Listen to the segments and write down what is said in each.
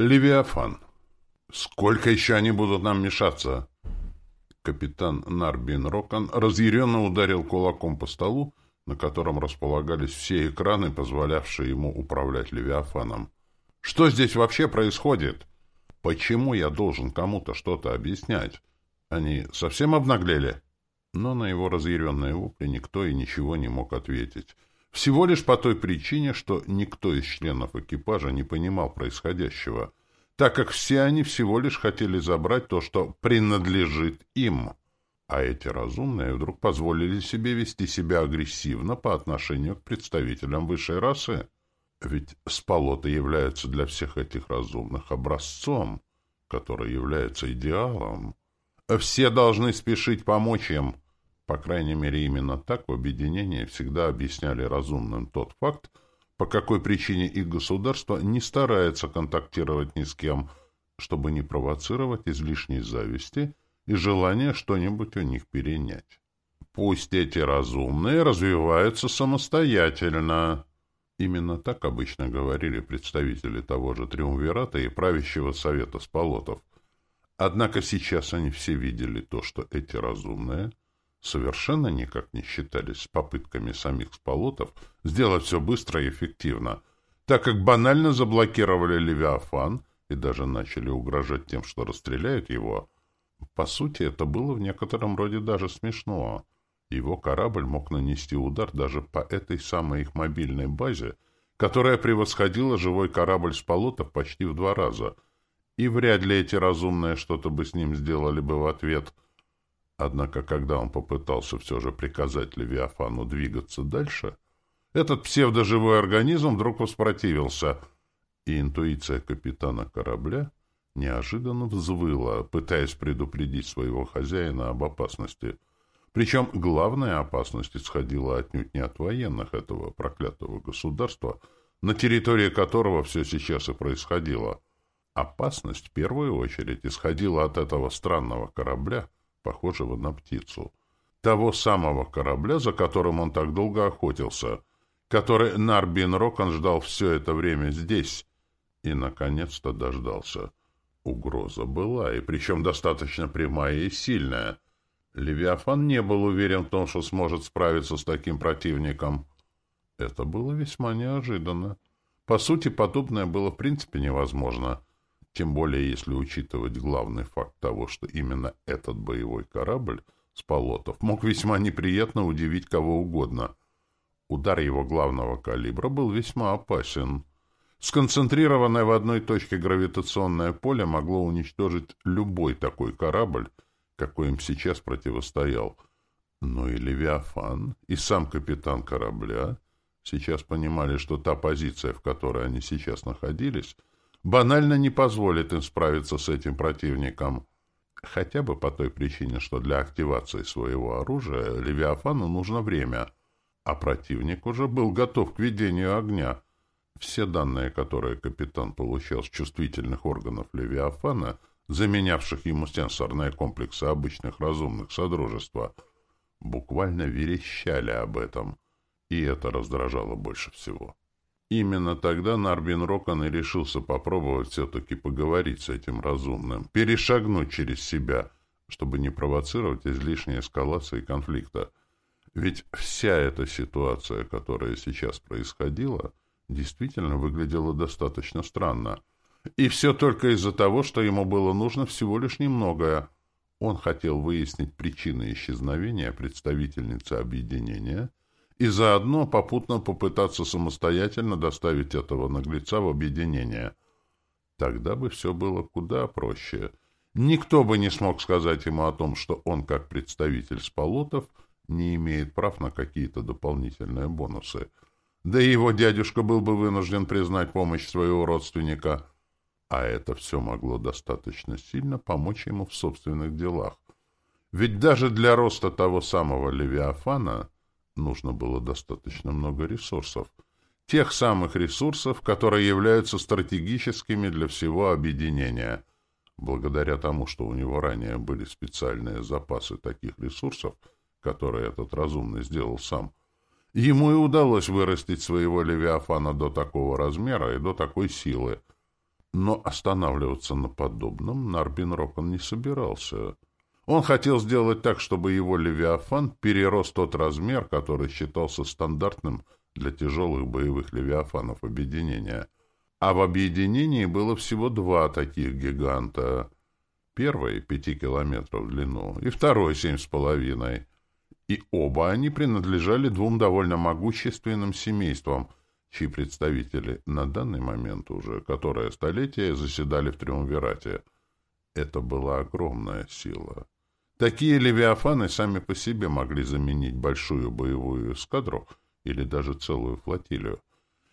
Левиафан. Сколько еще они будут нам мешаться? Капитан Нарбин Рокон разъяренно ударил кулаком по столу, на котором располагались все экраны, позволявшие ему управлять Левиафаном. Что здесь вообще происходит? Почему я должен кому-то что-то объяснять? Они совсем обнаглели? Но на его разъяренные вопли никто и ничего не мог ответить. Всего лишь по той причине, что никто из членов экипажа не понимал происходящего, так как все они всего лишь хотели забрать то, что принадлежит им. А эти разумные вдруг позволили себе вести себя агрессивно по отношению к представителям высшей расы. Ведь сполоты являются для всех этих разумных образцом, который является идеалом. Все должны спешить помочь им. По крайней мере, именно так в объединении всегда объясняли разумным тот факт, по какой причине их государство не старается контактировать ни с кем, чтобы не провоцировать излишней зависти и желание что-нибудь у них перенять. Пусть эти разумные развиваются самостоятельно. Именно так обычно говорили представители того же Триумвирата и правящего совета Сполотов. Однако сейчас они все видели то, что эти разумные совершенно никак не считались с попытками самих сполотов сделать все быстро и эффективно, так как банально заблокировали Левиафан и даже начали угрожать тем, что расстреляют его. По сути, это было в некотором роде даже смешно. Его корабль мог нанести удар даже по этой самой их мобильной базе, которая превосходила живой корабль Сполотов почти в два раза. И вряд ли эти разумные что-то бы с ним сделали бы в ответ — Однако, когда он попытался все же приказать Левиафану двигаться дальше, этот псевдоживой организм вдруг воспротивился, и интуиция капитана корабля неожиданно взвыла, пытаясь предупредить своего хозяина об опасности. Причем главная опасность исходила отнюдь не от военных этого проклятого государства, на территории которого все сейчас и происходило. Опасность в первую очередь исходила от этого странного корабля, похожего на птицу. Того самого корабля, за которым он так долго охотился, который Нарбин Рокон ждал все это время здесь, и, наконец-то, дождался. Угроза была, и причем достаточно прямая и сильная. Левиафан не был уверен в том, что сможет справиться с таким противником. Это было весьма неожиданно. По сути, подобное было в принципе невозможно — тем более если учитывать главный факт того, что именно этот боевой корабль с полотов мог весьма неприятно удивить кого угодно. Удар его главного калибра был весьма опасен. Сконцентрированное в одной точке гравитационное поле могло уничтожить любой такой корабль, какой им сейчас противостоял. Но и Левиафан, и сам капитан корабля сейчас понимали, что та позиция, в которой они сейчас находились — банально не позволит им справиться с этим противником. Хотя бы по той причине, что для активации своего оружия Левиафану нужно время, а противник уже был готов к ведению огня. Все данные, которые капитан получал с чувствительных органов Левиафана, заменявших ему сенсорные комплексы обычных разумных содружества, буквально верещали об этом, и это раздражало больше всего. Именно тогда Нарбин Рокон и решился попробовать все-таки поговорить с этим разумным, перешагнуть через себя, чтобы не провоцировать излишней эскалации конфликта. Ведь вся эта ситуация, которая сейчас происходила, действительно выглядела достаточно странно. И все только из-за того, что ему было нужно всего лишь немногое. Он хотел выяснить причины исчезновения представительницы объединения — и заодно попутно попытаться самостоятельно доставить этого наглеца в объединение. Тогда бы все было куда проще. Никто бы не смог сказать ему о том, что он, как представитель сполотов, не имеет прав на какие-то дополнительные бонусы. Да и его дядюшка был бы вынужден признать помощь своего родственника. А это все могло достаточно сильно помочь ему в собственных делах. Ведь даже для роста того самого Левиафана нужно было достаточно много ресурсов. Тех самых ресурсов, которые являются стратегическими для всего объединения. Благодаря тому, что у него ранее были специальные запасы таких ресурсов, которые этот разумный сделал сам, ему и удалось вырастить своего Левиафана до такого размера и до такой силы. Но останавливаться на подобном Нарбин Рокон не собирался. Он хотел сделать так, чтобы его Левиафан перерос тот размер, который считался стандартным для тяжелых боевых Левиафанов объединения. А в объединении было всего два таких гиганта. Первый — пяти километров в длину, и второй — семь с половиной. И оба они принадлежали двум довольно могущественным семействам — чьи представители на данный момент уже которое столетие заседали в Триумвирате. Это была огромная сила. Такие левиафаны сами по себе могли заменить большую боевую эскадру или даже целую флотилию.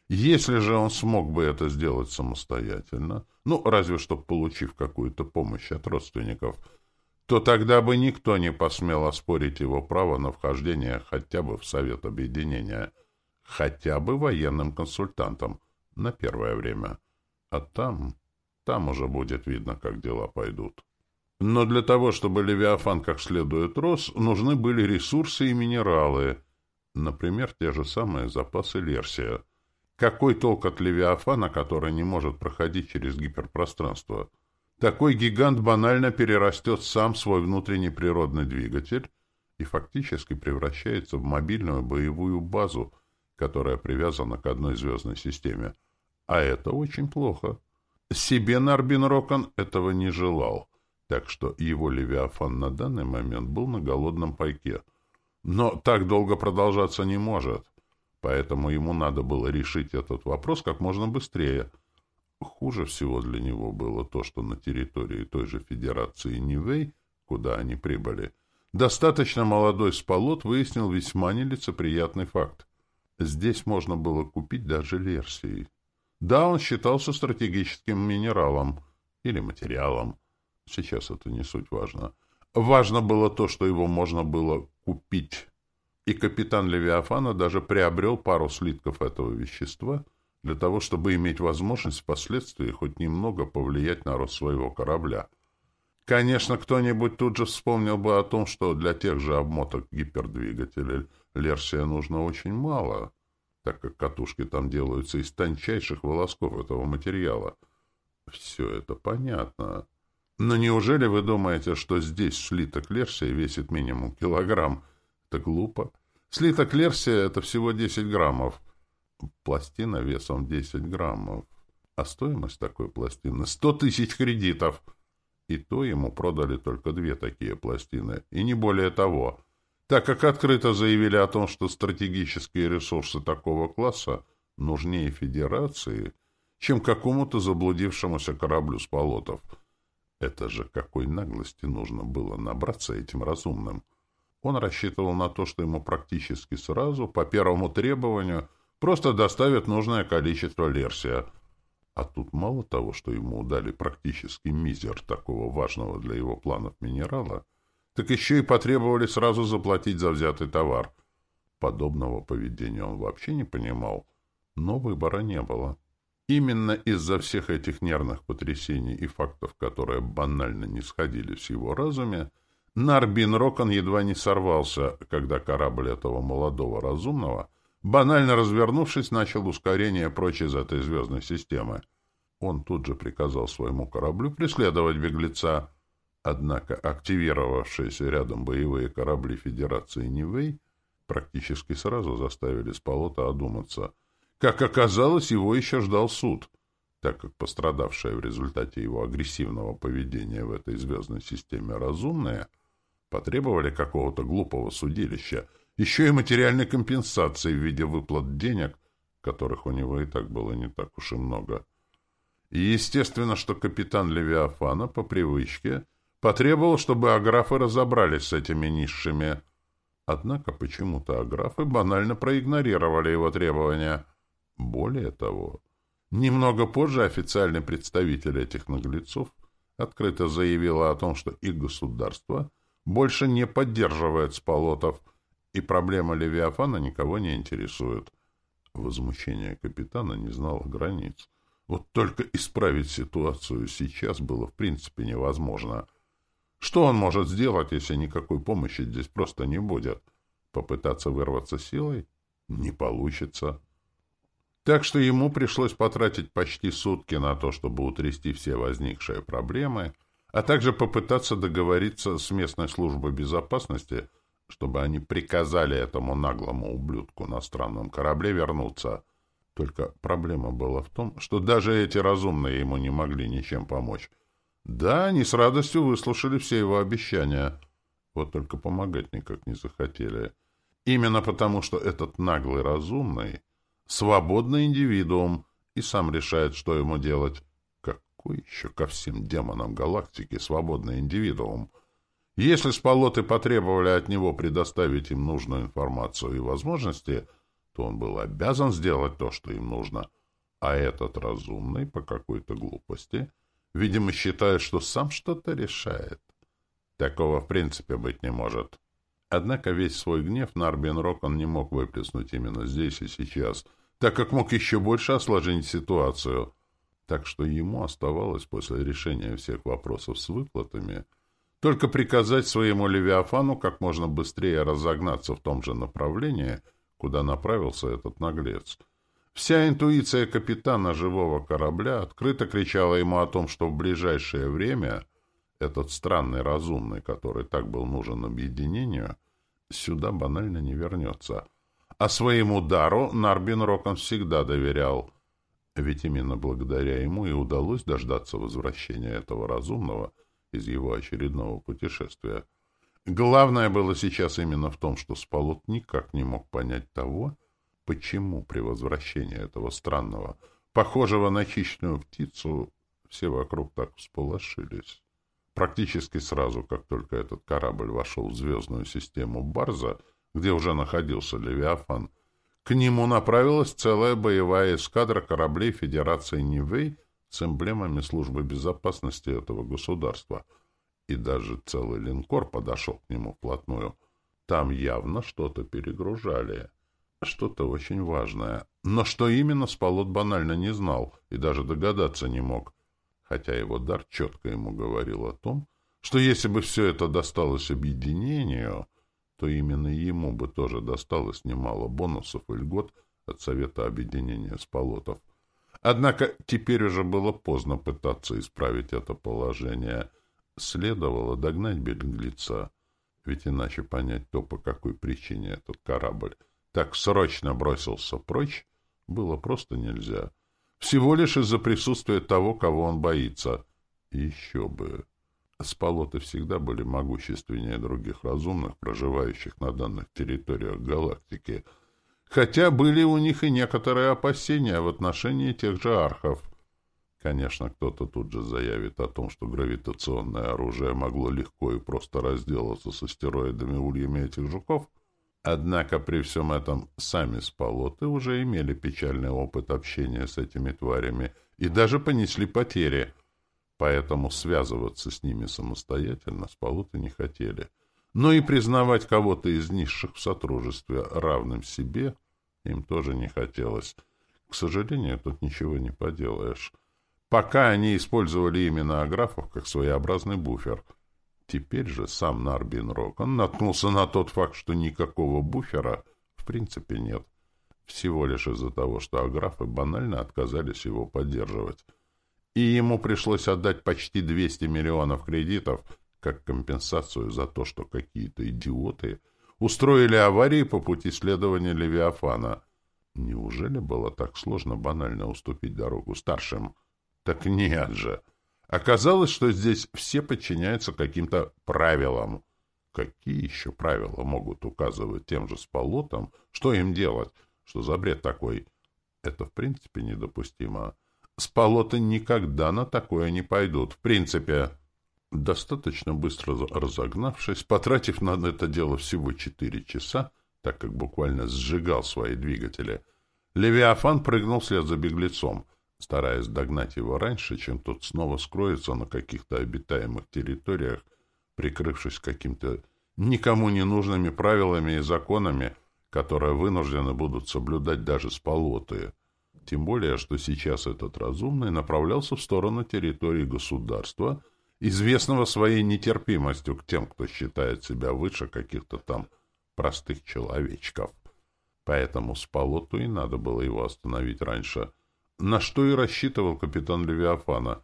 Если же он смог бы это сделать самостоятельно, ну, разве что получив какую-то помощь от родственников, то тогда бы никто не посмел оспорить его право на вхождение хотя бы в Совет Объединения — хотя бы военным консультантом на первое время. А там, там уже будет видно, как дела пойдут. Но для того, чтобы Левиафан как следует рос, нужны были ресурсы и минералы, например, те же самые запасы Лерсия. Какой толк от Левиафана, который не может проходить через гиперпространство? Такой гигант банально перерастет сам свой внутренний природный двигатель и фактически превращается в мобильную боевую базу — которая привязана к одной звездной системе. А это очень плохо. Себе Нарбин Рокон этого не желал, так что его Левиафан на данный момент был на голодном пайке. Но так долго продолжаться не может, поэтому ему надо было решить этот вопрос как можно быстрее. Хуже всего для него было то, что на территории той же Федерации Нивей, куда они прибыли, достаточно молодой сполот выяснил весьма нелицеприятный факт. Здесь можно было купить даже Лерсии. Да, он считался стратегическим минералом или материалом. Сейчас это не суть важно. Важно было то, что его можно было купить. И капитан Левиафана даже приобрел пару слитков этого вещества для того, чтобы иметь возможность впоследствии хоть немного повлиять на рост своего корабля. Конечно, кто-нибудь тут же вспомнил бы о том, что для тех же обмоток гипердвигателей Лерсия нужно очень мало, так как катушки там делаются из тончайших волосков этого материала. Все это понятно. Но неужели вы думаете, что здесь слиток Лерсия весит минимум килограмм? Это глупо. Слиток Лерсия — это всего 10 граммов. Пластина весом 10 граммов. А стоимость такой пластины — 100 тысяч кредитов. И то ему продали только две такие пластины, и не более того — так как открыто заявили о том, что стратегические ресурсы такого класса нужнее Федерации, чем какому-то заблудившемуся кораблю с полотов. Это же какой наглости нужно было набраться этим разумным. Он рассчитывал на то, что ему практически сразу, по первому требованию, просто доставят нужное количество Лерсия. А тут мало того, что ему дали практически мизер такого важного для его планов минерала — так еще и потребовали сразу заплатить за взятый товар. Подобного поведения он вообще не понимал, но выбора не было. Именно из-за всех этих нервных потрясений и фактов, которые банально не сходились в его разуме, Нарбин Рокон едва не сорвался, когда корабль этого молодого разумного, банально развернувшись, начал ускорение прочь из этой звездной системы. Он тут же приказал своему кораблю преследовать беглеца, Однако активировавшиеся рядом боевые корабли Федерации Нивэй практически сразу заставили Спалота одуматься. Как оказалось, его еще ждал суд, так как пострадавшие в результате его агрессивного поведения в этой звездной системе разумные потребовали какого-то глупого судилища, еще и материальной компенсации в виде выплат денег, которых у него и так было не так уж и много. И естественно, что капитан Левиафана по привычке — Потребовал, чтобы аграфы разобрались с этими низшими. Однако почему-то аграфы банально проигнорировали его требования. Более того, немного позже официальный представитель этих наглецов открыто заявила о том, что их государство больше не поддерживает сполотов, и проблема Левиафана никого не интересует. Возмущение капитана не знало границ. Вот только исправить ситуацию сейчас было в принципе невозможно — что он может сделать, если никакой помощи здесь просто не будет? Попытаться вырваться силой? Не получится. Так что ему пришлось потратить почти сутки на то, чтобы утрясти все возникшие проблемы, а также попытаться договориться с местной службой безопасности, чтобы они приказали этому наглому ублюдку на странном корабле вернуться. Только проблема была в том, что даже эти разумные ему не могли ничем помочь. Да, они с радостью выслушали все его обещания. Вот только помогать никак не захотели. Именно потому, что этот наглый разумный — свободный индивидуум и сам решает, что ему делать. Какой еще ко всем демонам галактики свободный индивидуум? Если спалоты потребовали от него предоставить им нужную информацию и возможности, то он был обязан сделать то, что им нужно. А этот разумный по какой-то глупости, видимо, считает, что сам что-то решает. Такого в принципе быть не может. Однако весь свой гнев Нарбин Рокон не мог выплеснуть именно здесь и сейчас, так как мог еще больше осложнить ситуацию. Так что ему оставалось после решения всех вопросов с выплатами только приказать своему Левиафану как можно быстрее разогнаться в том же направлении, куда направился этот наглец. Вся интуиция капитана живого корабля открыто кричала ему о том, что в ближайшее время — этот странный разумный, который так был нужен объединению, сюда банально не вернется. А своему дару Нарбин Рокон всегда доверял. Ведь именно благодаря ему и удалось дождаться возвращения этого разумного из его очередного путешествия. Главное было сейчас именно в том, что Спалот никак не мог понять того, почему при возвращении этого странного, похожего на хищную птицу, все вокруг так всполошились. Практически сразу, как только этот корабль вошел в звездную систему Барза, где уже находился Левиафан, к нему направилась целая боевая эскадра кораблей Федерации Нивей с эмблемами службы безопасности этого государства. И даже целый линкор подошел к нему вплотную. Там явно что-то перегружали. Что-то очень важное. Но что именно, Спалот банально не знал и даже догадаться не мог хотя его дар четко ему говорил о том, что если бы все это досталось объединению, то именно ему бы тоже досталось немало бонусов и льгот от Совета Объединения Сполотов. Однако теперь уже было поздно пытаться исправить это положение. Следовало догнать беглеца, ведь иначе понять то, по какой причине этот корабль так срочно бросился прочь, было просто нельзя. Всего лишь из-за присутствия того, кого он боится. Еще бы. Спалоты всегда были могущественнее других разумных, проживающих на данных территориях галактики, хотя были у них и некоторые опасения в отношении тех же архов. Конечно, кто-то тут же заявит о том, что гравитационное оружие могло легко и просто разделаться с астероидами ульями этих жуков, Однако при всем этом сами спалоты уже имели печальный опыт общения с этими тварями и даже понесли потери, поэтому связываться с ними самостоятельно спалоты не хотели. Но и признавать кого-то из низших в сотрудничестве равным себе им тоже не хотелось. К сожалению, тут ничего не поделаешь. Пока они использовали именно аграфов как своеобразный буфер — Теперь же сам Нарбин Рокон наткнулся на тот факт, что никакого буфера в принципе нет. Всего лишь из-за того, что аграфы банально отказались его поддерживать. И ему пришлось отдать почти 200 миллионов кредитов как компенсацию за то, что какие-то идиоты устроили аварии по пути следования Левиафана. Неужели было так сложно банально уступить дорогу старшим? Так нет же! Оказалось, что здесь все подчиняются каким-то правилам. Какие еще правила могут указывать тем же сполотам, что им делать? Что за бред такой? Это в принципе недопустимо. Сполоты никогда на такое не пойдут. В принципе. Достаточно быстро разогнавшись, потратив на это дело всего четыре часа, так как буквально сжигал свои двигатели, Левиафан прыгнул вслед за беглецом — стараясь догнать его раньше, чем тот снова скроется на каких-то обитаемых территориях, прикрывшись каким-то никому не нужными правилами и законами, которые вынуждены будут соблюдать даже сполотые. Тем более, что сейчас этот разумный направлялся в сторону территории государства, известного своей нетерпимостью к тем, кто считает себя выше каких-то там простых человечков. Поэтому Спалоту и надо было его остановить раньше. На что и рассчитывал капитан Левиафана.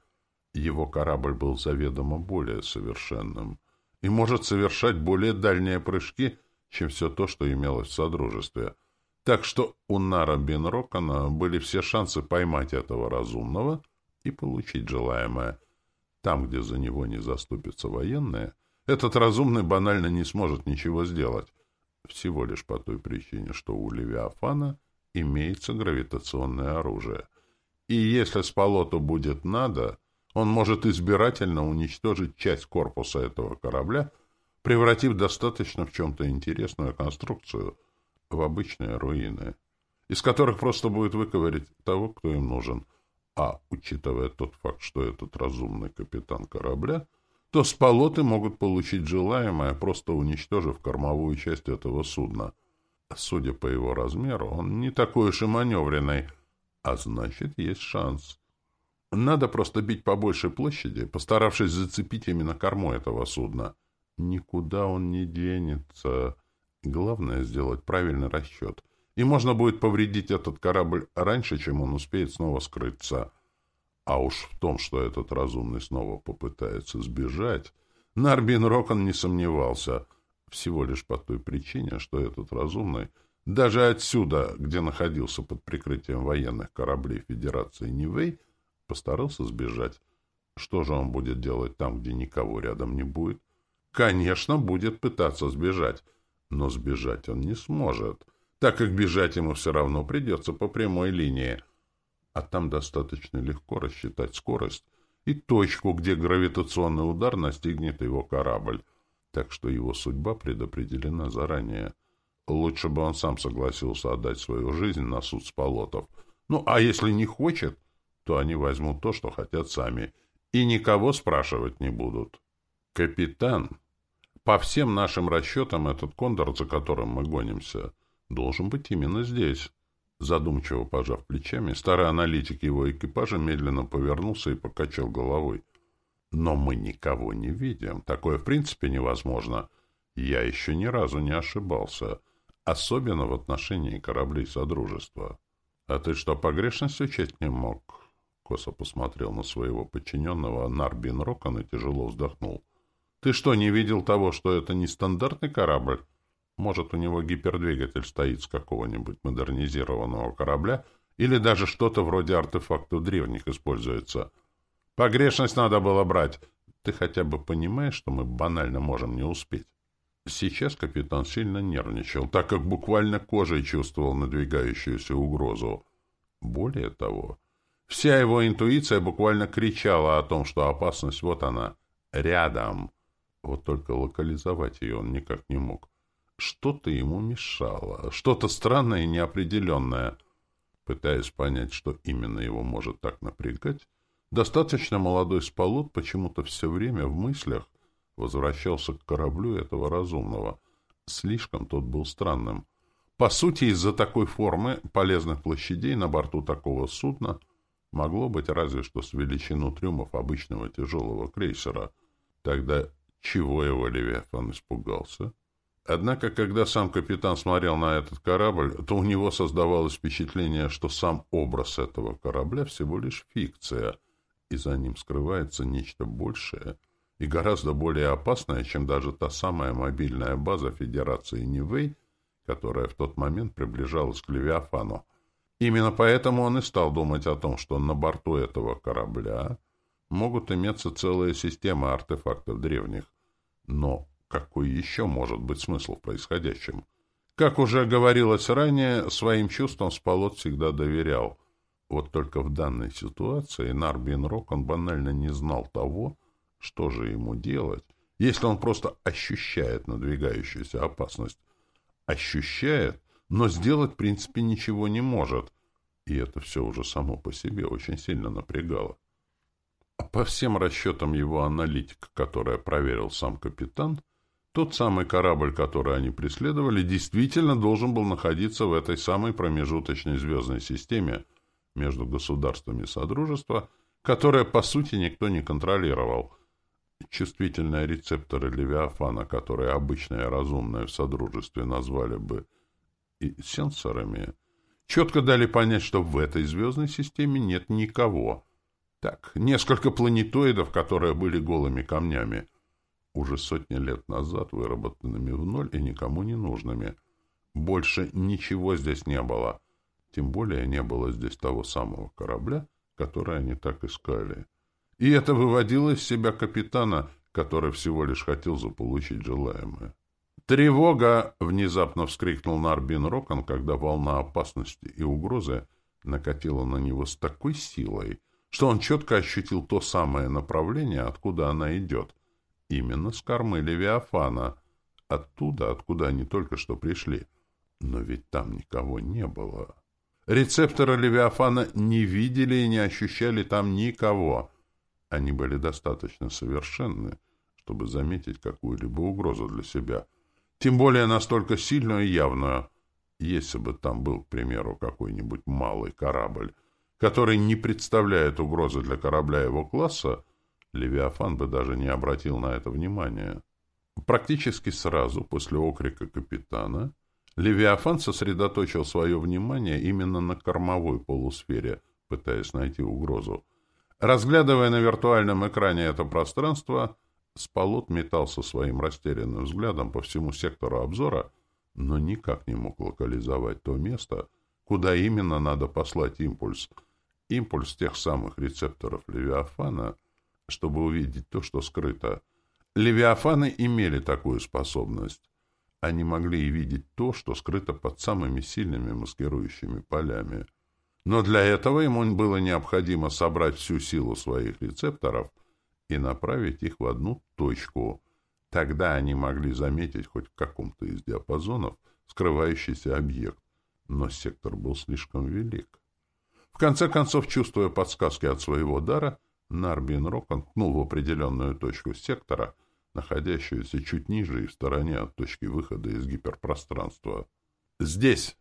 Его корабль был заведомо более совершенным и может совершать более дальние прыжки, чем все то, что имелось в Содружестве. Так что у Нара Бенрокона были все шансы поймать этого разумного и получить желаемое. Там, где за него не заступятся военные, этот разумный банально не сможет ничего сделать. Всего лишь по той причине, что у Левиафана имеется гравитационное оружие. И если Спалоту будет надо, он может избирательно уничтожить часть корпуса этого корабля, превратив достаточно в чем-то интересную конструкцию в обычные руины, из которых просто будет выковырять того, кто им нужен. А, учитывая тот факт, что этот разумный капитан корабля, то спалоты могут получить желаемое, просто уничтожив кормовую часть этого судна. Судя по его размеру, он не такой уж и маневренный, а значит, есть шанс. Надо просто бить по большей площади, постаравшись зацепить именно корму этого судна. Никуда он не денется. Главное — сделать правильный расчет. И можно будет повредить этот корабль раньше, чем он успеет снова скрыться. А уж в том, что этот разумный снова попытается сбежать, Нарбин Рокон не сомневался. Всего лишь по той причине, что этот разумный даже отсюда, где находился под прикрытием военных кораблей Федерации Нивэй, постарался сбежать. Что же он будет делать там, где никого рядом не будет? Конечно, будет пытаться сбежать, но сбежать он не сможет, так как бежать ему все равно придется по прямой линии. А там достаточно легко рассчитать скорость и точку, где гравитационный удар настигнет его корабль. Так что его судьба предопределена заранее. Лучше бы он сам согласился отдать свою жизнь на суд сполотов. Ну, а если не хочет, то они возьмут то, что хотят сами, и никого спрашивать не будут. Капитан, по всем нашим расчетам, этот кондор, за которым мы гонимся, должен быть именно здесь. Задумчиво пожав плечами, старый аналитик его экипажа медленно повернулся и покачал головой. Но мы никого не видим. Такое в принципе невозможно. Я еще ни разу не ошибался. Особенно в отношении кораблей Содружества. А ты что, погрешность учесть не мог? Косо посмотрел на своего подчиненного Нарбин Рокон и тяжело вздохнул. «Ты что, не видел того, что это не стандартный корабль? Может, у него гипердвигатель стоит с какого-нибудь модернизированного корабля, или даже что-то вроде артефактов древних используется. Погрешность надо было брать. Ты хотя бы понимаешь, что мы банально можем не успеть?» Сейчас капитан сильно нервничал, так как буквально кожей чувствовал надвигающуюся угрозу. Более того, Вся его интуиция буквально кричала о том, что опасность вот она, рядом. Вот только локализовать ее он никак не мог. Что-то ему мешало, что-то странное и неопределенное. Пытаясь понять, что именно его может так напрягать, достаточно молодой Спалот почему-то все время в мыслях возвращался к кораблю этого разумного. Слишком тот был странным. По сути, из-за такой формы полезных площадей на борту такого судна — могло быть разве что с величину трюмов обычного тяжелого крейсера. Тогда чего его Левиафан испугался? Однако, когда сам капитан смотрел на этот корабль, то у него создавалось впечатление, что сам образ этого корабля всего лишь фикция, и за ним скрывается нечто большее и гораздо более опасное, чем даже та самая мобильная база Федерации Нивэй, которая в тот момент приближалась к Левиафану. Именно поэтому он и стал думать о том, что на борту этого корабля могут иметься целая система артефактов древних. Но какой еще может быть смысл в происходящем? Как уже говорилось ранее, своим чувствам Спалот всегда доверял. Вот только в данной ситуации Нарбин Рок он банально не знал того, что же ему делать, если он просто ощущает надвигающуюся опасность. Ощущает, но сделать в принципе ничего не может. И это все уже само по себе очень сильно напрягало. А по всем расчетам его аналитика, которая проверил сам капитан, тот самый корабль, который они преследовали, действительно должен был находиться в этой самой промежуточной звездной системе между государствами Содружества, которая, по сути, никто не контролировал. Чувствительные рецепторы Левиафана, которые обычные разумные в Содружестве назвали бы и сенсорами четко дали понять, что в этой звездной системе нет никого. Так, несколько планетоидов, которые были голыми камнями, уже сотни лет назад выработанными в ноль и никому не нужными. Больше ничего здесь не было. Тем более не было здесь того самого корабля, который они так искали. И это выводило из себя капитана, который всего лишь хотел заполучить желаемое. «Тревога!» — внезапно вскрикнул Нарбин Рокон, когда волна опасности и угрозы накатила на него с такой силой, что он четко ощутил то самое направление, откуда она идет. Именно с кормы Левиафана. Оттуда, откуда они только что пришли. Но ведь там никого не было. Рецепторы Левиафана не видели и не ощущали там никого. Они были достаточно совершенны, чтобы заметить какую-либо угрозу для себя. Тем более настолько сильную и явную. Если бы там был, к примеру, какой-нибудь малый корабль, который не представляет угрозы для корабля его класса, Левиафан бы даже не обратил на это внимания. Практически сразу после окрика капитана Левиафан сосредоточил свое внимание именно на кормовой полусфере, пытаясь найти угрозу. Разглядывая на виртуальном экране это пространство, Спалот метался своим растерянным взглядом по всему сектору обзора, но никак не мог локализовать то место, куда именно надо послать импульс. Импульс тех самых рецепторов Левиафана, чтобы увидеть то, что скрыто. Левиафаны имели такую способность. Они могли и видеть то, что скрыто под самыми сильными маскирующими полями. Но для этого ему было необходимо собрать всю силу своих рецепторов и направить их в одну точку. Тогда они могли заметить хоть в каком-то из диапазонов скрывающийся объект. Но сектор был слишком велик. В конце концов, чувствуя подсказки от своего дара, Нарбин Рокон ткнул в определенную точку сектора — находящуюся чуть ниже и в стороне от точки выхода из гиперпространства. «Здесь!»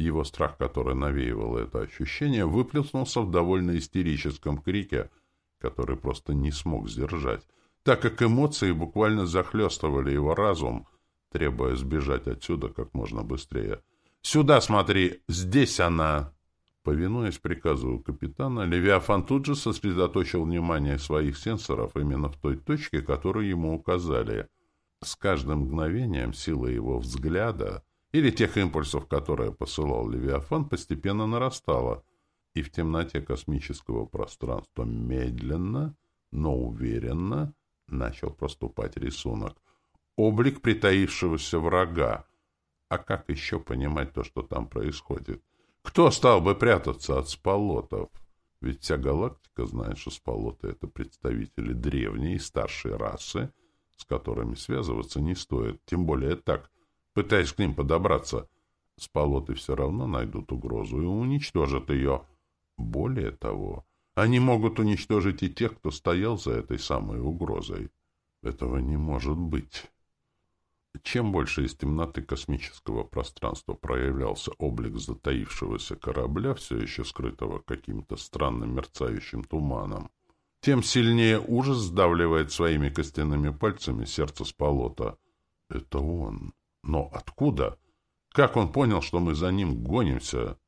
Его страх, который навеивал это ощущение, выплеснулся в довольно истерическом крике, который просто не смог сдержать, так как эмоции буквально захлестывали его разум, требуя сбежать отсюда как можно быстрее. «Сюда смотри! Здесь она!» Повинуясь приказу капитана, Левиафан тут же сосредоточил внимание своих сенсоров именно в той точке, которую ему указали. С каждым мгновением сила его взгляда или тех импульсов, которые посылал Левиафан, постепенно нарастала, и в темноте космического пространства медленно, но уверенно начал проступать рисунок. Облик притаившегося врага. А как еще понимать то, что там происходит? Кто стал бы прятаться от сполотов? Ведь вся галактика знает, что сполоты — это представители древней и старшей расы, с которыми связываться не стоит, тем более так, пытаясь к ним подобраться. Сполоты все равно найдут угрозу и уничтожат ее. Более того, они могут уничтожить и тех, кто стоял за этой самой угрозой. Этого не может быть. Чем больше из темноты космического пространства проявлялся облик затаившегося корабля, все еще скрытого каким-то странным мерцающим туманом, тем сильнее ужас сдавливает своими костяными пальцами сердце Сполота. Это он. Но откуда? Как он понял, что мы за ним гонимся?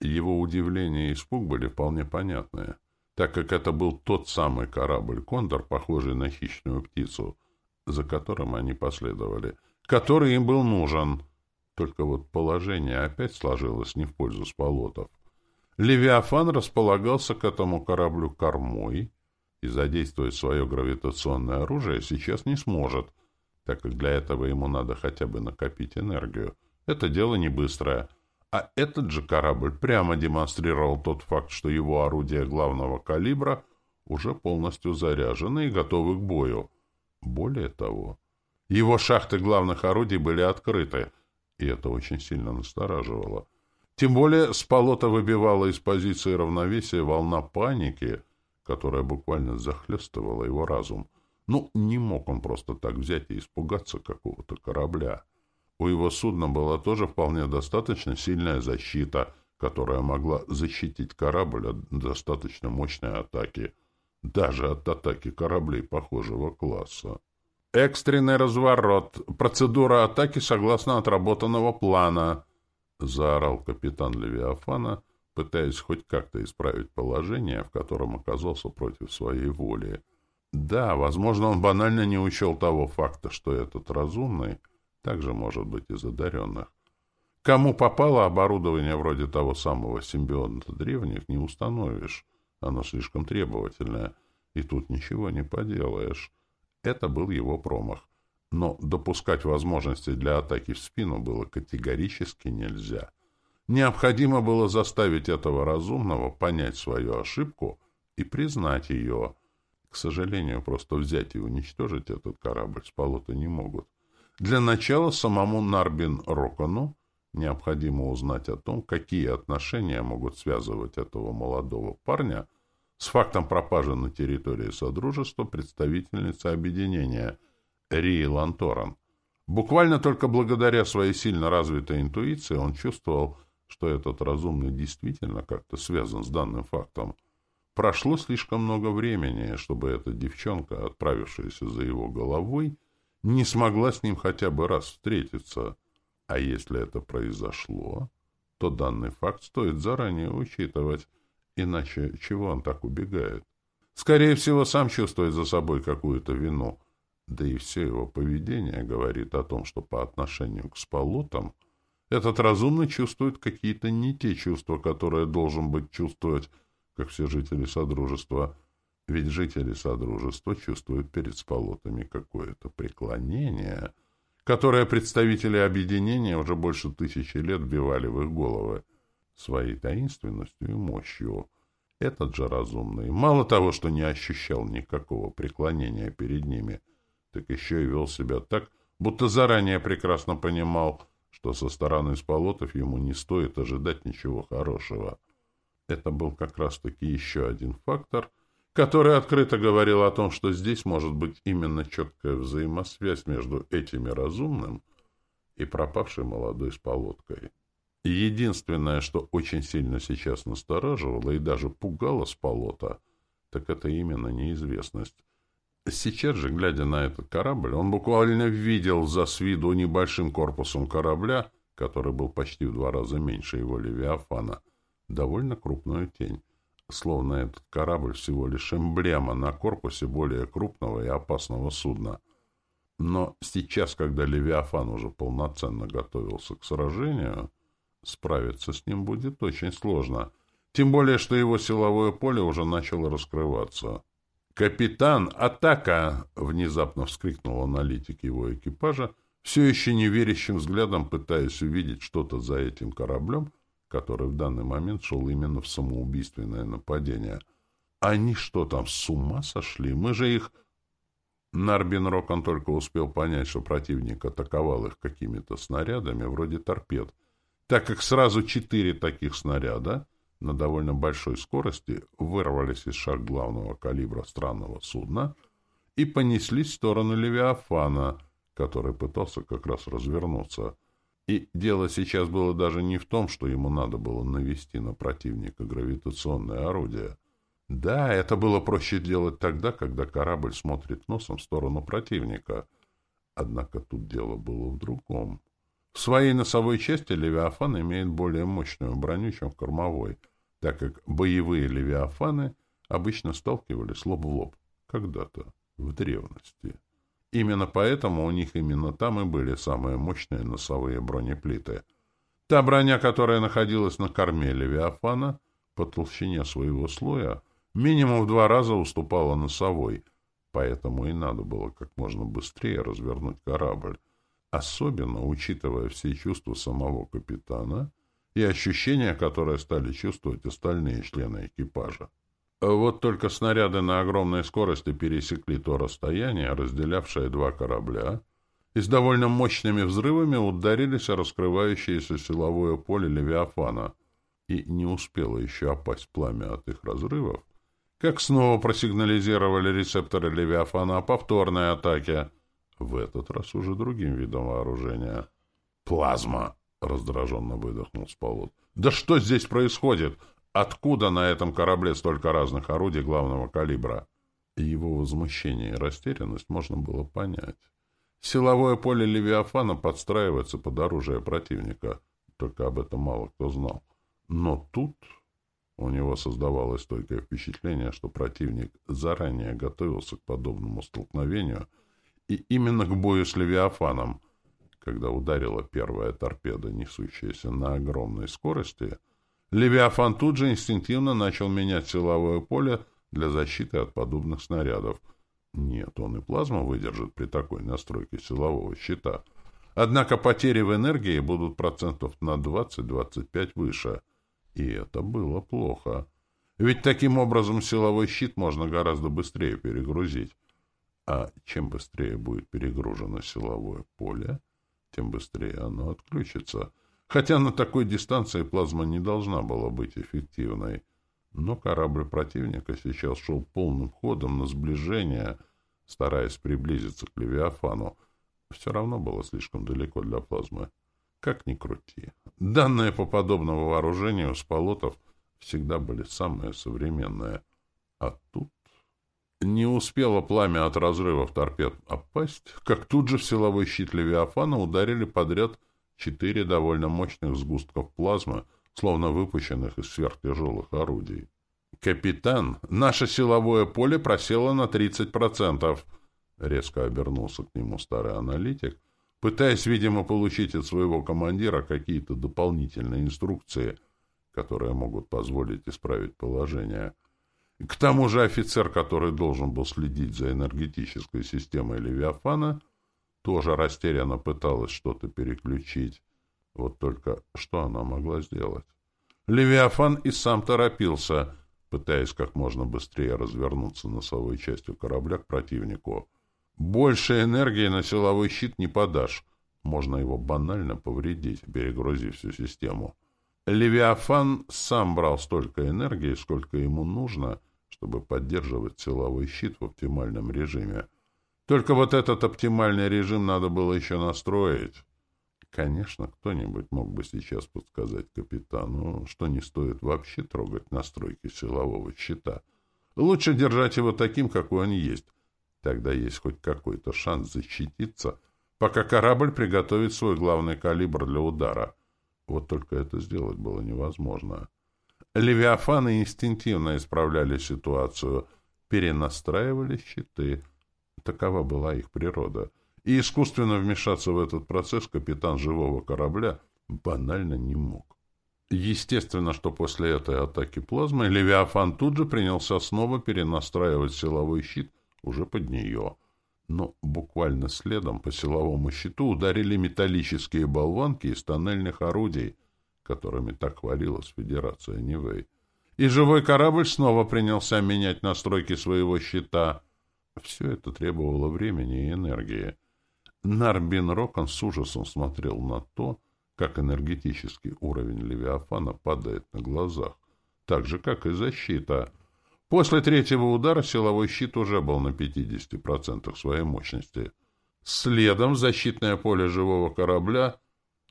Его удивление и испуг были вполне понятные, так как это был тот самый корабль «Кондор», похожий на хищную птицу, за которым они последовали — который им был нужен. Только вот положение опять сложилось не в пользу сполотов. Левиафан располагался к этому кораблю кормой и задействовать свое гравитационное оружие сейчас не сможет, так как для этого ему надо хотя бы накопить энергию. Это дело не быстрое. А этот же корабль прямо демонстрировал тот факт, что его орудия главного калибра уже полностью заряжены и готовы к бою. Более того, его шахты главных орудий были открыты, и это очень сильно настораживало. Тем более с полота выбивала из позиции равновесия волна паники, которая буквально захлестывала его разум. Ну, не мог он просто так взять и испугаться какого-то корабля. У его судна была тоже вполне достаточно сильная защита, которая могла защитить корабль от достаточно мощной атаки, даже от атаки кораблей похожего класса. Экстренный разворот. Процедура атаки согласно отработанного плана. заорал капитан Левиафана, пытаясь хоть как-то исправить положение, в котором оказался против своей воли. Да, возможно, он банально не учел того факта, что этот разумный также может быть из одаренных. Кому попало оборудование вроде того самого симбионта древних, не установишь. Оно слишком требовательное, и тут ничего не поделаешь. Это был его промах. Но допускать возможности для атаки в спину было категорически нельзя. Необходимо было заставить этого разумного понять свою ошибку и признать ее. К сожалению, просто взять и уничтожить этот корабль с полота не могут. Для начала самому Нарбин Рокону необходимо узнать о том, какие отношения могут связывать этого молодого парня с фактом пропажи на территории Содружества представительницы объединения Рии Ланторан. Буквально только благодаря своей сильно развитой интуиции он чувствовал, что этот разумный действительно как-то связан с данным фактом. Прошло слишком много времени, чтобы эта девчонка, отправившаяся за его головой, не смогла с ним хотя бы раз встретиться. А если это произошло, то данный факт стоит заранее учитывать, Иначе чего он так убегает? Скорее всего, сам чувствует за собой какую-то вину. Да и все его поведение говорит о том, что по отношению к сполотам этот разумный чувствует какие-то не те чувства, которые должен быть чувствовать, как все жители Содружества. Ведь жители Содружества чувствуют перед сполотами какое-то преклонение, которое представители объединения уже больше тысячи лет вбивали в их головы своей таинственностью и мощью. Этот же разумный, мало того, что не ощущал никакого преклонения перед ними, так еще и вел себя так, будто заранее прекрасно понимал, что со стороны сполотов ему не стоит ожидать ничего хорошего. Это был как раз-таки еще один фактор, который открыто говорил о том, что здесь может быть именно четкая взаимосвязь между этими разумным и пропавшей молодой сполоткой. Единственное, что очень сильно сейчас настораживало и даже пугало с полота, так это именно неизвестность. Сейчас же, глядя на этот корабль, он буквально видел за с виду небольшим корпусом корабля, который был почти в два раза меньше его Левиафана, довольно крупную тень. Словно этот корабль всего лишь эмблема на корпусе более крупного и опасного судна. Но сейчас, когда Левиафан уже полноценно готовился к сражению, Справиться с ним будет очень сложно. Тем более, что его силовое поле уже начало раскрываться. «Капитан, атака!» — внезапно вскрикнул аналитик его экипажа, все еще неверящим взглядом пытаясь увидеть что-то за этим кораблем, который в данный момент шел именно в самоубийственное нападение. «Они что там, с ума сошли? Мы же их...» Нарбин Рокон только успел понять, что противник атаковал их какими-то снарядами, вроде торпед, так как сразу четыре таких снаряда на довольно большой скорости вырвались из шаг главного калибра странного судна и понеслись в сторону Левиафана, который пытался как раз развернуться. И дело сейчас было даже не в том, что ему надо было навести на противника гравитационное орудие. Да, это было проще делать тогда, когда корабль смотрит носом в сторону противника. Однако тут дело было в другом. В своей носовой части Левиафан имеет более мощную броню, чем в кормовой, так как боевые Левиафаны обычно сталкивались лоб в лоб, когда-то, в древности. Именно поэтому у них именно там и были самые мощные носовые бронеплиты. Та броня, которая находилась на корме Левиафана, по толщине своего слоя, минимум в два раза уступала носовой, поэтому и надо было как можно быстрее развернуть корабль, особенно учитывая все чувства самого капитана и ощущения, которые стали чувствовать остальные члены экипажа. Вот только снаряды на огромной скорости пересекли то расстояние, разделявшее два корабля, и с довольно мощными взрывами ударились о раскрывающееся силовое поле Левиафана, и не успело еще опасть пламя от их разрывов, как снова просигнализировали рецепторы Левиафана о повторной атаке — в этот раз уже другим видом вооружения. «Плазма!» — раздраженно выдохнул Спалут. «Да что здесь происходит? Откуда на этом корабле столько разных орудий главного калибра?» Его возмущение и растерянность можно было понять. Силовое поле Левиафана подстраивается под оружие противника. только об этом мало кто знал. Но тут у него создавалось стойкое впечатление, что противник заранее готовился к подобному столкновению, и именно к бою с Левиафаном, когда ударила первая торпеда, несущаяся на огромной скорости, Левиафан тут же инстинктивно начал менять силовое поле для защиты от подобных снарядов. Нет, он и плазму выдержит при такой настройке силового щита. Однако потери в энергии будут процентов на 20-25 выше — и это было плохо. Ведь таким образом силовой щит можно гораздо быстрее перегрузить. А чем быстрее будет перегружено силовое поле, тем быстрее оно отключится. Хотя на такой дистанции плазма не должна была быть эффективной. Но корабль противника сейчас шел полным ходом на сближение, стараясь приблизиться к Левиафану. Все равно было слишком далеко для плазмы. Как ни крути. Данные по подобному вооружению с полотов всегда были самые современные. А тут... Не успело пламя от разрывов торпед опасть, как тут же в силовой щит Левиафана ударили подряд четыре довольно мощных сгустков плазмы, словно выпущенных из сверхтяжелых орудий. «Капитан, наше силовое поле просело на 30%!» Резко обернулся к нему старый аналитик — пытаясь, видимо, получить от своего командира какие-то дополнительные инструкции, которые могут позволить исправить положение. К тому же офицер, который должен был следить за энергетической системой Левиафана, тоже растерянно пыталась что-то переключить. Вот только что она могла сделать? Левиафан и сам торопился, пытаясь как можно быстрее развернуться носовой частью корабля к противнику — больше энергии на силовой щит не подашь. Можно его банально повредить, перегрузив всю систему. Левиафан сам брал столько энергии, сколько ему нужно, чтобы поддерживать силовой щит в оптимальном режиме. Только вот этот оптимальный режим надо было еще настроить. Конечно, кто-нибудь мог бы сейчас подсказать капитану, что не стоит вообще трогать настройки силового щита. Лучше держать его таким, какой он есть, Тогда есть хоть какой-то шанс защититься, пока корабль приготовит свой главный калибр для удара. Вот только это сделать было невозможно. Левиафаны инстинктивно исправляли ситуацию, перенастраивали щиты. Такова была их природа. И искусственно вмешаться в этот процесс капитан живого корабля банально не мог. Естественно, что после этой атаки плазмы Левиафан тут же принялся снова перенастраивать силовой щит — уже под нее. Но буквально следом по силовому щиту ударили металлические болванки из тоннельных орудий, которыми так хвалилась Федерация Нивэй. И живой корабль снова принялся менять настройки своего щита. Все это требовало времени и энергии. Нарбин Рокон с ужасом смотрел на то, как энергетический уровень Левиафана падает на глазах, так же, как и защита — После третьего удара силовой щит уже был на 50% своей мощности. Следом защитное поле живого корабля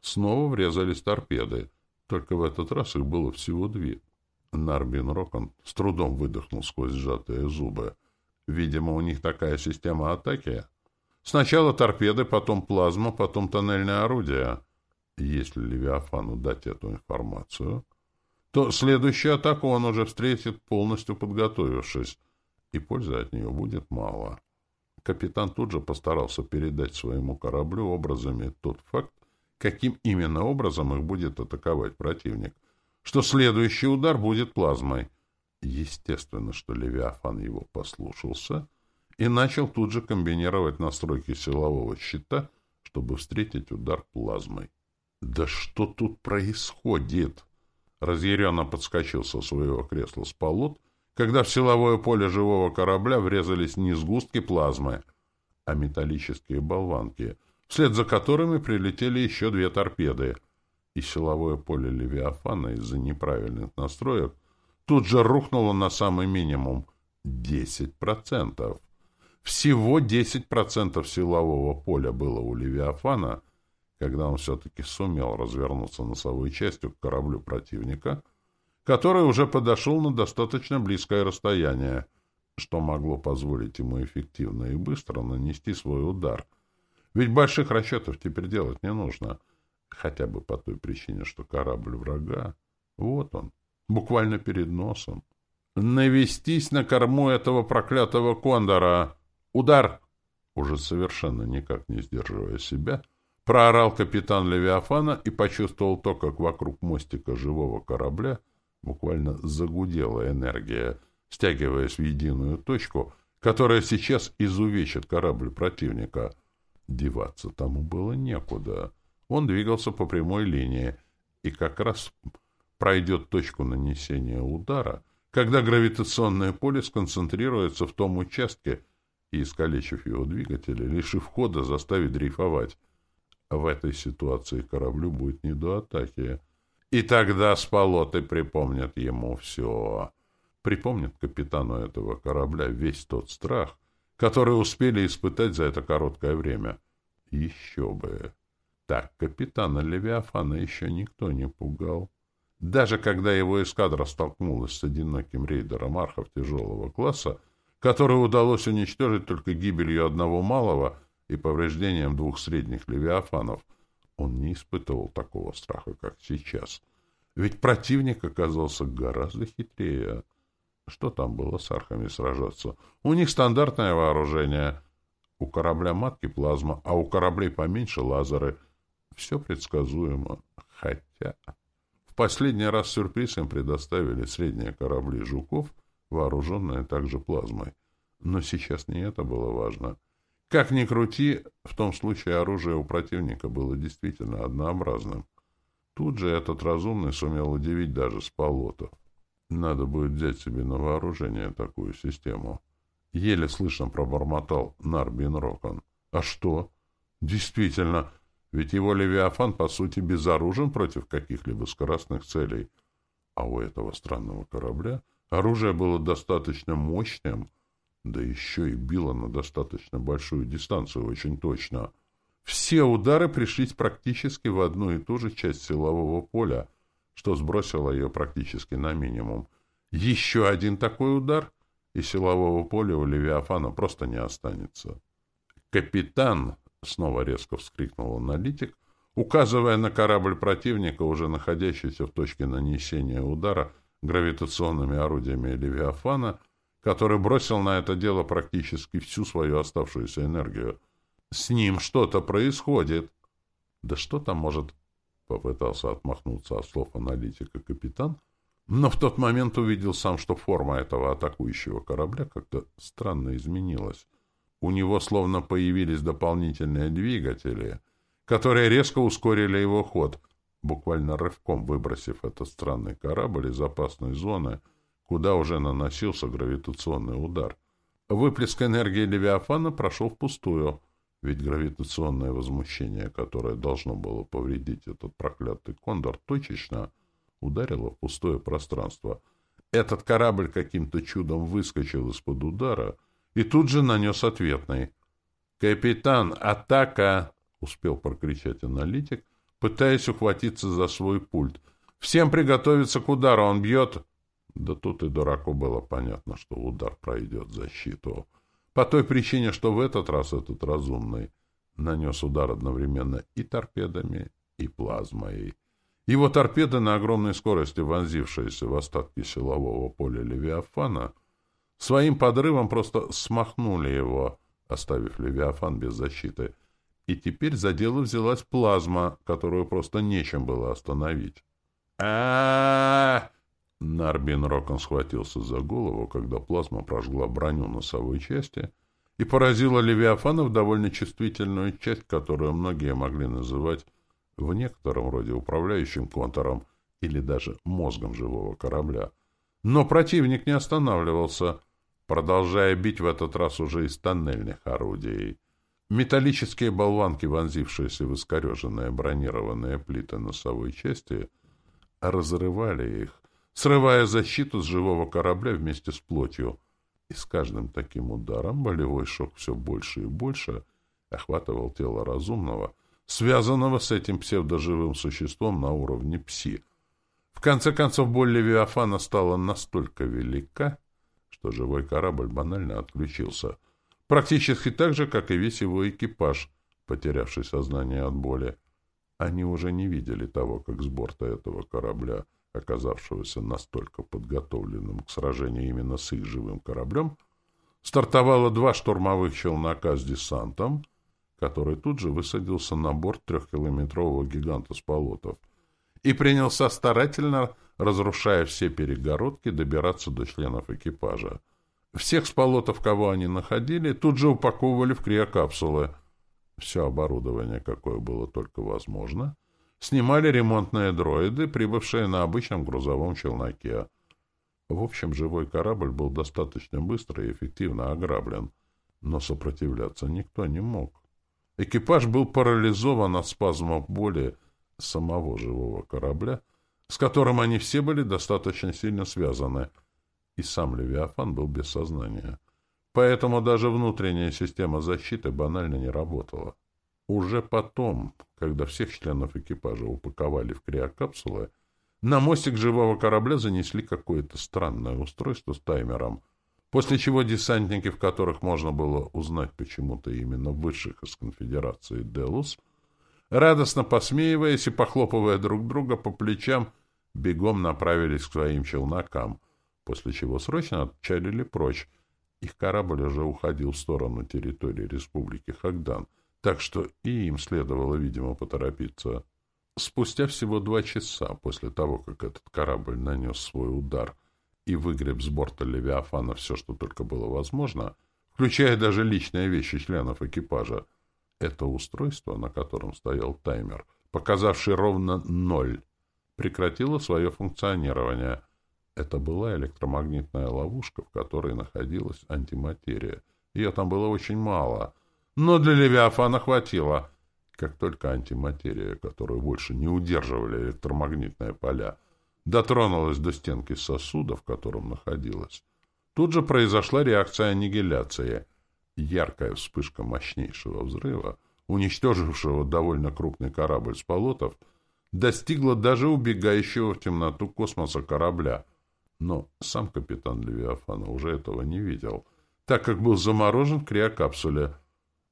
снова врезались торпеды, только в этот раз их было всего две. Нарбин Рокон с трудом выдохнул сквозь сжатые зубы. Видимо, у них такая система атаки. Сначала торпеды, потом плазма, потом тоннельное орудие. Если Левиафану дать эту информацию, то следующую атаку он уже встретит, полностью подготовившись, и пользы от нее будет мало. Капитан тут же постарался передать своему кораблю образами тот факт, каким именно образом их будет атаковать противник, что следующий удар будет плазмой. Естественно, что Левиафан его послушался и начал тут же комбинировать настройки силового щита, чтобы встретить удар плазмой. «Да что тут происходит?» разъяренно подскочил со своего кресла с полут, когда в силовое поле живого корабля врезались не сгустки плазмы, а металлические болванки, вслед за которыми прилетели еще две торпеды, и силовое поле Левиафана из-за неправильных настроек тут же рухнуло на самый минимум — 10%. Всего 10% силового поля было у Левиафана — когда он все-таки сумел развернуться носовой частью к кораблю противника, который уже подошел на достаточно близкое расстояние, что могло позволить ему эффективно и быстро нанести свой удар. Ведь больших расчетов теперь делать не нужно. Хотя бы по той причине, что корабль врага. Вот он, буквально перед носом. «Навестись на корму этого проклятого кондора! Удар!» Уже совершенно никак не сдерживая себя, проорал капитан Левиафана и почувствовал то, как вокруг мостика живого корабля буквально загудела энергия, стягиваясь в единую точку, которая сейчас изувечит корабль противника. Деваться тому было некуда. Он двигался по прямой линии и как раз пройдет точку нанесения удара, когда гравитационное поле сконцентрируется в том участке и, искалечив его двигатели, лишив хода, заставит дрейфовать. В этой ситуации кораблю будет не до атаки. И тогда спалоты припомнят ему все. Припомнят капитану этого корабля весь тот страх, который успели испытать за это короткое время. Еще бы! Так, капитана Левиафана еще никто не пугал. Даже когда его эскадра столкнулась с одиноким рейдером архов тяжелого класса, который удалось уничтожить только гибелью одного малого и повреждением двух средних левиафанов, он не испытывал такого страха, как сейчас. Ведь противник оказался гораздо хитрее. Что там было с архами сражаться? У них стандартное вооружение. У корабля матки плазма, а у кораблей поменьше лазеры. Все предсказуемо. Хотя... Последний раз сюрприз им предоставили средние корабли «Жуков», вооруженные также плазмой. Но сейчас не это было важно. Как ни крути, в том случае оружие у противника было действительно однообразным. Тут же этот разумный сумел удивить даже Спалотов. Надо будет взять себе на вооружение такую систему. Еле слышно пробормотал Нарбин Рокон. А что? Действительно, ведь его Левиафан, по сути, безоружен против каких-либо скоростных целей. А у этого странного корабля оружие было достаточно мощным, да еще и било на достаточно большую дистанцию очень точно. Все удары пришлись практически в одну и ту же часть силового поля, что сбросило ее практически на минимум. Еще один такой удар, и силового поля у Левиафана просто не останется. Капитан — снова резко вскрикнул аналитик, указывая на корабль противника, уже находящийся в точке нанесения удара гравитационными орудиями Левиафана, который бросил на это дело практически всю свою оставшуюся энергию. «С ним что-то происходит!» «Да что там может...» — попытался отмахнуться от слов аналитика капитан, но в тот момент увидел сам, что форма этого атакующего корабля как-то странно изменилась. У него словно появились дополнительные двигатели, которые резко ускорили его ход, буквально рывком выбросив этот странный корабль из опасной зоны, куда уже наносился гравитационный удар. Выплеск энергии Левиафана прошел впустую, ведь гравитационное возмущение, которое должно было повредить этот проклятый кондор точечно, ударило в пустое пространство. Этот корабль каким-то чудом выскочил из-под удара — и тут же нанес ответный. «Капитан, атака!» — успел прокричать аналитик, пытаясь ухватиться за свой пульт. «Всем приготовиться к удару, он бьет!» Да тут и дураку было понятно, что удар пройдет защиту. По той причине, что в этот раз этот разумный нанес удар одновременно и торпедами, и плазмой. Его торпеды на огромной скорости, вонзившиеся в остатки силового поля Левиафана, Своим подрывом просто смахнули его, оставив Левиафан без защиты. И теперь за дело взялась плазма, которую просто нечем было остановить. а Нарбин Рокон схватился за голову, когда плазма прожгла броню носовой части и поразила Левиафана в довольно чувствительную часть, которую многие могли называть в некотором роде управляющим контуром или даже мозгом живого корабля. Но противник не останавливался — продолжая бить в этот раз уже из тоннельных орудий. Металлические болванки, вонзившиеся в искореженные бронированные плиты носовой части, разрывали их, срывая защиту с живого корабля вместе с плотью. И с каждым таким ударом болевой шок все больше и больше охватывал тело разумного, связанного с этим псевдоживым существом на уровне пси. В конце концов, боль Левиафана стала настолько велика, что живой корабль банально отключился. Практически так же, как и весь его экипаж, потерявший сознание от боли. Они уже не видели того, как с борта этого корабля, оказавшегося настолько подготовленным к сражению именно с их живым кораблем, стартовало два штурмовых челнока с десантом, который тут же высадился на борт трехкилометрового гиганта с полотов и принялся старательно, разрушая все перегородки, добираться до членов экипажа. Всех с полотов, кого они находили, тут же упаковывали в криокапсулы. Все оборудование, какое было только возможно, снимали ремонтные дроиды, прибывшие на обычном грузовом челноке. В общем, живой корабль был достаточно быстро и эффективно ограблен, но сопротивляться никто не мог. Экипаж был парализован от спазмов боли самого живого корабля, с которым они все были достаточно сильно связаны — и сам Левиафан был без сознания. Поэтому даже внутренняя система защиты банально не работала. Уже потом, когда всех членов экипажа упаковали в криокапсулы, на мостик живого корабля занесли какое-то странное устройство с таймером, после чего десантники, в которых можно было узнать почему-то именно высших из конфедерации Делус, радостно посмеиваясь и похлопывая друг друга по плечам, бегом направились к своим челнокам — после чего срочно отчалили прочь. Их корабль уже уходил в сторону территории Республики Хагдан, так что и им следовало, видимо, поторопиться. Спустя всего два часа после того, как этот корабль нанес свой удар и выгреб с борта Левиафана все, что только было возможно, включая даже личные вещи членов экипажа, это устройство, на котором стоял таймер, показавший ровно ноль, прекратило свое функционирование — это была электромагнитная ловушка, в которой находилась антиматерия. Ее там было очень мало, но для Левиафана хватило. Как только антиматерия, которую больше не удерживали электромагнитные поля, дотронулась до стенки сосуда, в котором находилась, тут же произошла реакция аннигиляции. Яркая вспышка мощнейшего взрыва, уничтожившего довольно крупный корабль с полотов, достигла даже убегающего в темноту космоса корабля — но сам капитан Левиафана уже этого не видел, так как был заморожен в криокапсуле.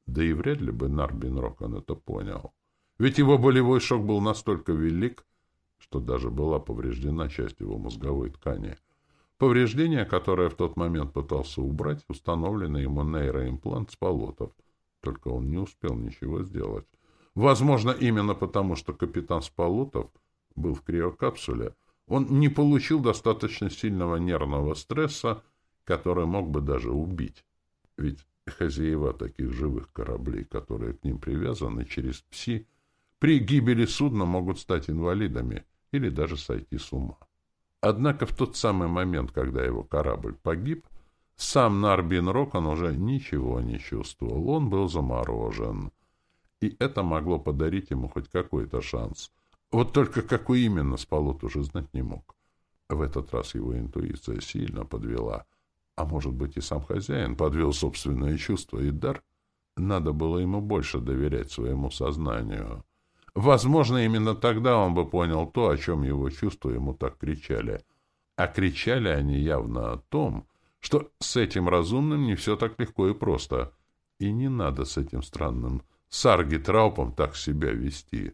Да и вряд ли бы Нарбин Рокон это понял. Ведь его болевой шок был настолько велик, что даже была повреждена часть его мозговой ткани. Повреждение, которое в тот момент пытался убрать, установленный ему нейроимплант с полотов. Только он не успел ничего сделать. Возможно, именно потому, что капитан Спалутов был в криокапсуле, он не получил достаточно сильного нервного стресса, который мог бы даже убить. Ведь хозяева таких живых кораблей, которые к ним привязаны через ПСИ, при гибели судна могут стать инвалидами или даже сойти с ума. Однако в тот самый момент, когда его корабль погиб, сам Нарбин Рокон уже ничего не чувствовал, он был заморожен. И это могло подарить ему хоть какой-то шанс — вот только какой именно Спалот уже знать не мог. В этот раз его интуиция сильно подвела. А может быть, и сам хозяин подвел собственное чувство и дар? Надо было ему больше доверять своему сознанию. Возможно, именно тогда он бы понял то, о чем его чувства ему так кричали. А кричали они явно о том, что с этим разумным не все так легко и просто. И не надо с этим странным Сарги-траупом так себя вести.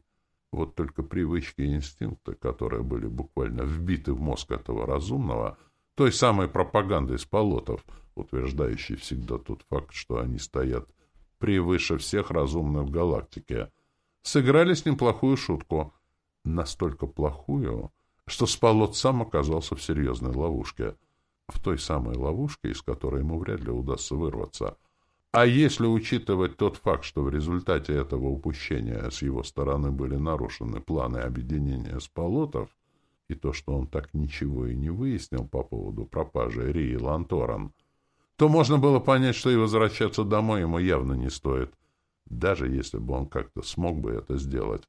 Вот только привычки и инстинкты, которые были буквально вбиты в мозг этого разумного, той самой пропагандой из полотов, утверждающей всегда тот факт, что они стоят превыше всех разумных в галактике, сыграли с ним плохую шутку. Настолько плохую, что Спалот сам оказался в серьезной ловушке. В той самой ловушке, из которой ему вряд ли удастся вырваться — а если учитывать тот факт, что в результате этого упущения с его стороны были нарушены планы объединения Спалотов, и то, что он так ничего и не выяснил по поводу пропажи Рии Ланторан, то можно было понять, что и возвращаться домой ему явно не стоит, даже если бы он как-то смог бы это сделать.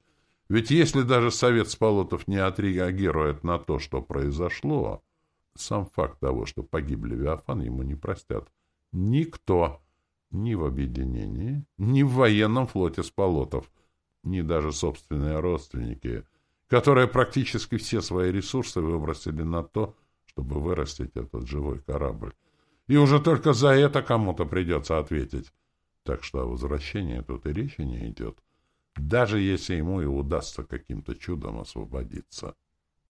Ведь если даже Совет Спалотов не отреагирует на то, что произошло, сам факт того, что погиб Левиафан, ему не простят. Никто ни в объединении, ни в военном флоте Сполотов, ни даже собственные родственники, которые практически все свои ресурсы выбросили на то, чтобы вырастить этот живой корабль. И уже только за это кому-то придется ответить. Так что о возвращении тут и речи не идет. даже если ему и удастся каким-то чудом освободиться.